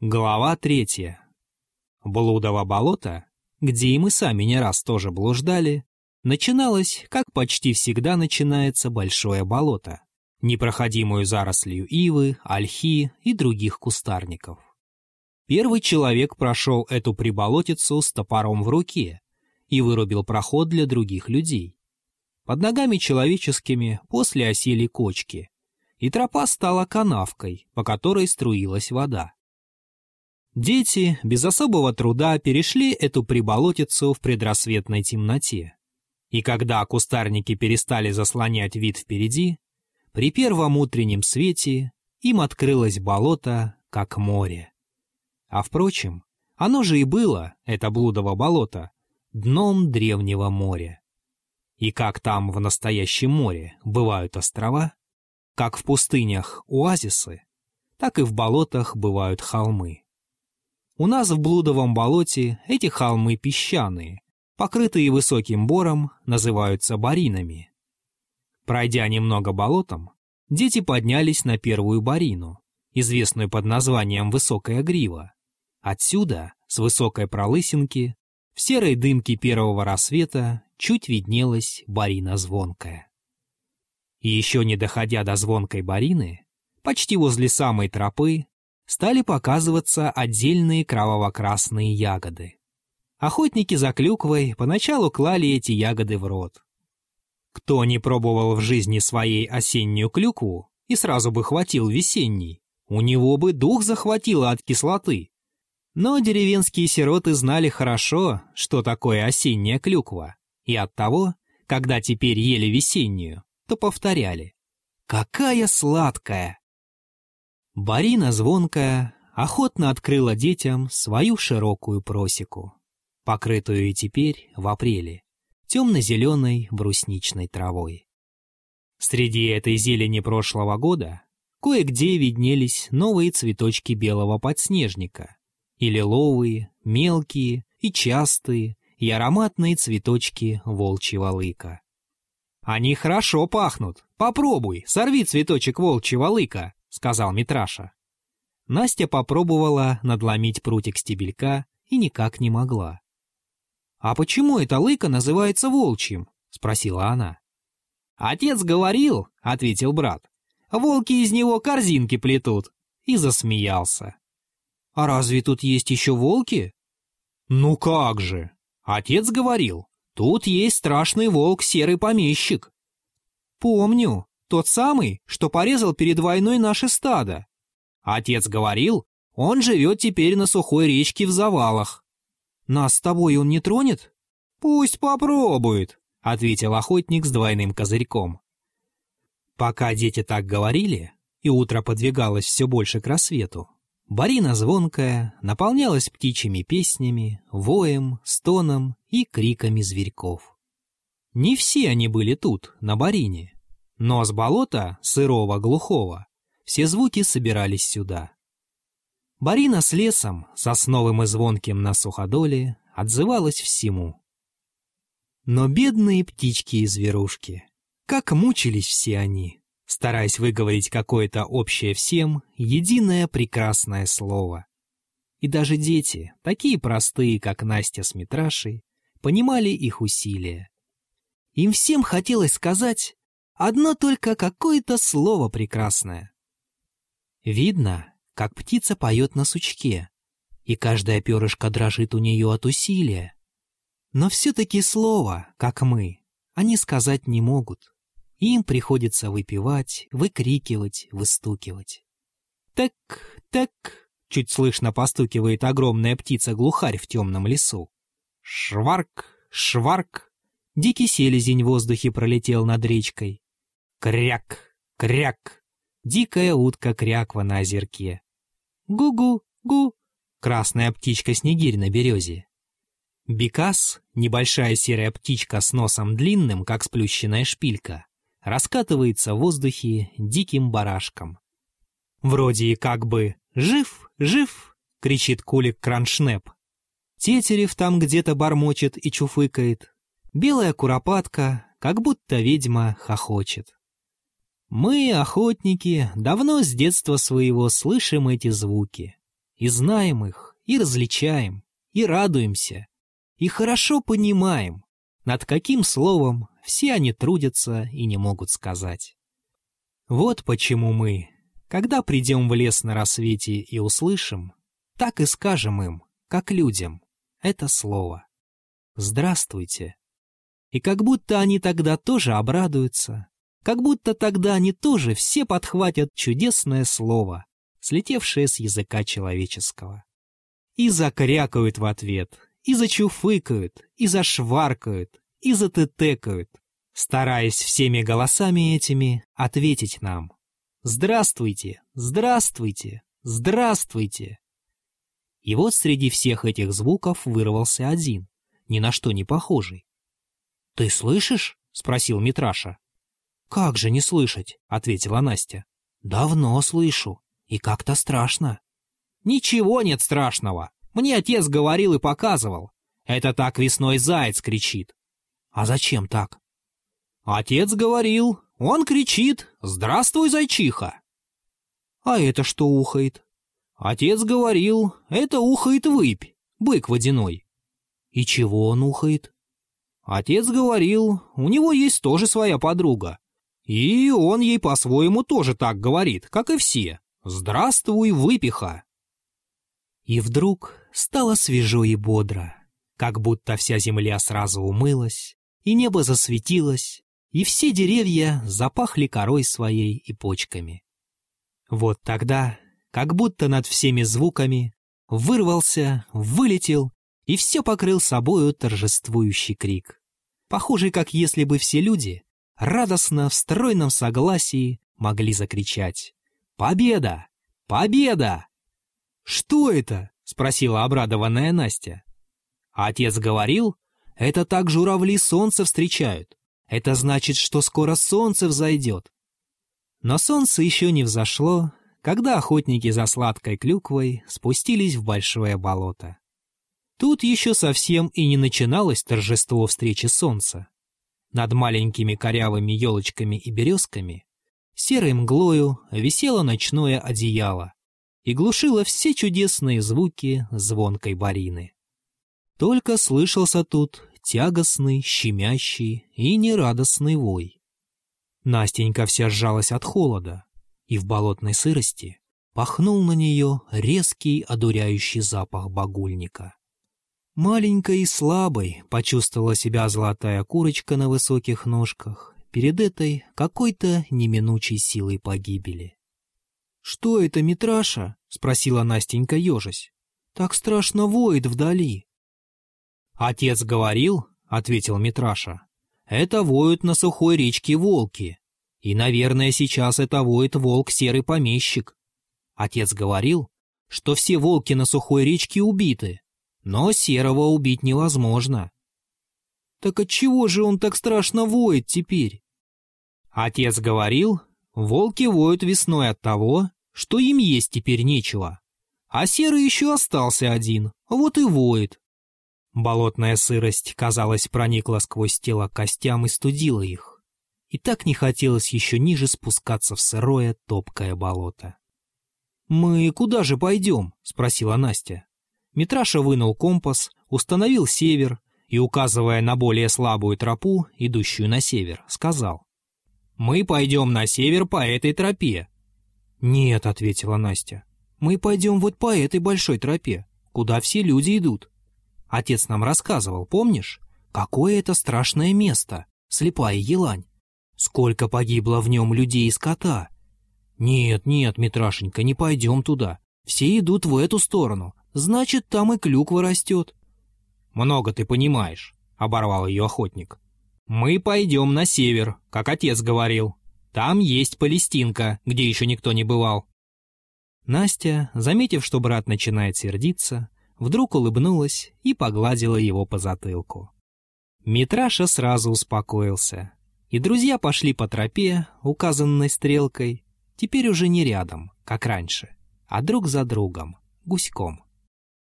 Глава третья. Блудово болото, где и мы сами не раз тоже блуждали, начиналось, как почти всегда начинается большое болото, непроходимую зарослью ивы, ольхи и других кустарников. Первый человек прошел эту приболотицу с топором в руке и вырубил проход для других людей. Под ногами человеческими после осели кочки, и тропа стала канавкой, по которой струилась вода. Дети без особого труда перешли эту приболотицу в предрассветной темноте. И когда кустарники перестали заслонять вид впереди, при первом утреннем свете им открылось болото, как море. А впрочем, оно же и было, это блудово болото, дном древнего моря. И как там в настоящем море бывают острова, как в пустынях оазисы, так и в болотах бывают холмы. У нас в Блудовом болоте эти холмы песчаные, покрытые высоким бором, называются баринами. Пройдя немного болотом, дети поднялись на первую барину, известную под названием «Высокая грива». Отсюда, с высокой пролысинки, в серой дымке первого рассвета чуть виднелась барина звонкая. И еще не доходя до звонкой барины, почти возле самой тропы, стали показываться отдельные кроваво-красные ягоды. Охотники за клюквой поначалу клали эти ягоды в рот. Кто не пробовал в жизни своей осеннюю клюкву и сразу бы хватил весенний, у него бы дух захватило от кислоты. Но деревенские сироты знали хорошо, что такое осенняя клюква, и оттого, когда теперь ели весеннюю, то повторяли «Какая сладкая!» Барина звонкая охотно открыла детям свою широкую просеку, покрытую и теперь в апреле темно-зеленой брусничной травой. Среди этой зелени прошлого года кое-где виднелись новые цветочки белого подснежника, и лиловые, мелкие и частые, и ароматные цветочки волчьего лыка. «Они хорошо пахнут. Попробуй, сорви цветочек волчьего лыка», — сказал Митраша. Настя попробовала надломить прутик стебелька и никак не могла. «А почему эта лыка называется волчьим?» — спросила она. «Отец говорил», — ответил брат. «Волки из него корзинки плетут». И засмеялся. «А разве тут есть еще волки?» «Ну как же! Отец говорил, тут есть страшный волк серый помещик». «Помню. Тот самый, что порезал перед войной наше стадо. Отец говорил, он живет теперь на сухой речке в завалах. Нас с тобой он не тронет? Пусть попробует, ответил охотник с двойным козырьком. Пока дети так говорили, и утро подвигалось все больше к рассвету, Барина звонкая наполнялась птичьими песнями, воем, стоном и криками зверьков. Не все они были тут, на Барине. Но с болота, сырого, глухого, все звуки собирались сюда. Барина с лесом, сосновым и звонким на суходоле, отзывалась всему. Но бедные птички и зверушки, как мучились все они, стараясь выговорить какое-то общее всем, единое прекрасное слово. И даже дети, такие простые, как Настя с Митрашей, понимали их усилия. Им всем хотелось сказать Одно только какое-то слово прекрасное. Видно, как птица поет на сучке, и каждая перышко дрожит у нее от усилия. Но все-таки слово, как мы, они сказать не могут. Им приходится выпивать, выкрикивать, выстукивать. Так, так, чуть слышно постукивает огромная птица-глухарь в темном лесу. Шварк, шварк, дикий селезень в воздухе пролетел над речкой. Кряк, кряк. Дикая утка кряква на озерке. Гу-гу, гу. Красная птичка-снегирь на березе. Бекас, небольшая серая птичка с носом длинным, как сплющенная шпилька, раскатывается в воздухе диким барашком. Вроде и как бы «Жив, жив!» — кричит кулик Кроншнеп. Тетерев там где-то бормочет и чуфыкает. Белая куропатка, как будто ведьма, хохочет. Мы, охотники, давно с детства своего слышим эти звуки. и знаем их, и различаем, и радуемся, и хорошо понимаем, над каким словом все они трудятся и не могут сказать. Вот почему мы, когда придем в лес на рассвете и услышим, так и скажем им, как людям, это слово. Здравствуйте. И как будто они тогда тоже обрадуются, как будто тогда они тоже все подхватят чудесное слово, слетевшее с языка человеческого. И закрякают в ответ, и зачуфыкают, и зашваркают, и затытекают, стараясь всеми голосами этими ответить нам. «Здравствуйте! Здравствуйте! Здравствуйте!» И вот среди всех этих звуков вырвался один, ни на что не похожий. «Ты слышишь?» — спросил Митраша. «Как же не слышать?» — ответила Настя. «Давно слышу, и как-то страшно». «Ничего нет страшного. Мне отец говорил и показывал. Это так весной заяц кричит». «А зачем так?» «Отец говорил. Он кричит. Здравствуй, зайчиха». «А это что ухает?» «Отец говорил. Это ухает выпь, бык водяной». «И чего он ухает?» Отец говорил, у него есть тоже своя подруга. И он ей по-своему тоже так говорит, как и все. «Здравствуй, выпиха!» И вдруг стало свежо и бодро, как будто вся земля сразу умылась, и небо засветилось, и все деревья запахли корой своей и почками. Вот тогда, как будто над всеми звуками, вырвался, вылетел и все покрыл собою торжествующий крик, похожий, как если бы все люди радостно в стройном согласии могли закричать «Победа! Победа!» «Что это?» — спросила обрадованная Настя. Отец говорил, это так журавли солнце встречают. Это значит, что скоро солнце взойдет. Но солнце еще не взошло, когда охотники за сладкой клюквой спустились в большое болото. Тут еще совсем и не начиналось торжество встречи солнца. Над маленькими корявыми елочками и березками серой мглою висело ночное одеяло и глушило все чудесные звуки звонкой барины. Только слышался тут тягостный, щемящий и нерадостный вой. Настенька вся сжалась от холода, и в болотной сырости пахнул на нее резкий одуряющий запах багульника. Маленькой и слабой почувствовала себя золотая курочка на высоких ножках перед этой какой-то неминучей силой погибели. «Что это, Митраша?» — спросила Настенька ежась. «Так страшно воет вдали». «Отец говорил», — ответил Митраша, — «это воют на сухой речке волки. И, наверное, сейчас это воет волк-серый помещик. Отец говорил, что все волки на сухой речке убиты, но серого убить невозможно. Так отчего же он так страшно воет теперь? Отец говорил, волки воют весной от того, что им есть теперь нечего. А серый еще остался один, вот и воет. Болотная сырость, казалось, проникла сквозь тело костям и студила их. И так не хотелось еще ниже спускаться в сырое, топкое болото. «Мы куда же пойдем?» — спросила Настя. Митраша вынул компас, установил север и, указывая на более слабую тропу, идущую на север, сказал. «Мы пойдем на север по этой тропе». «Нет», — ответила Настя, — «мы пойдем вот по этой большой тропе, куда все люди идут». Отец нам рассказывал, помнишь? Какое это страшное место, слепая елань. Сколько погибло в нем людей и скота. Нет, нет, Митрашенька, не пойдем туда. Все идут в эту сторону, значит, там и клюква растет. Много ты понимаешь, оборвал ее охотник. Мы пойдем на север, как отец говорил. Там есть Палестинка, где еще никто не бывал. Настя, заметив, что брат начинает сердиться, вдруг улыбнулась и погладила его по затылку. Митраша сразу успокоился, и друзья пошли по тропе, указанной стрелкой, теперь уже не рядом, как раньше, а друг за другом, гуськом.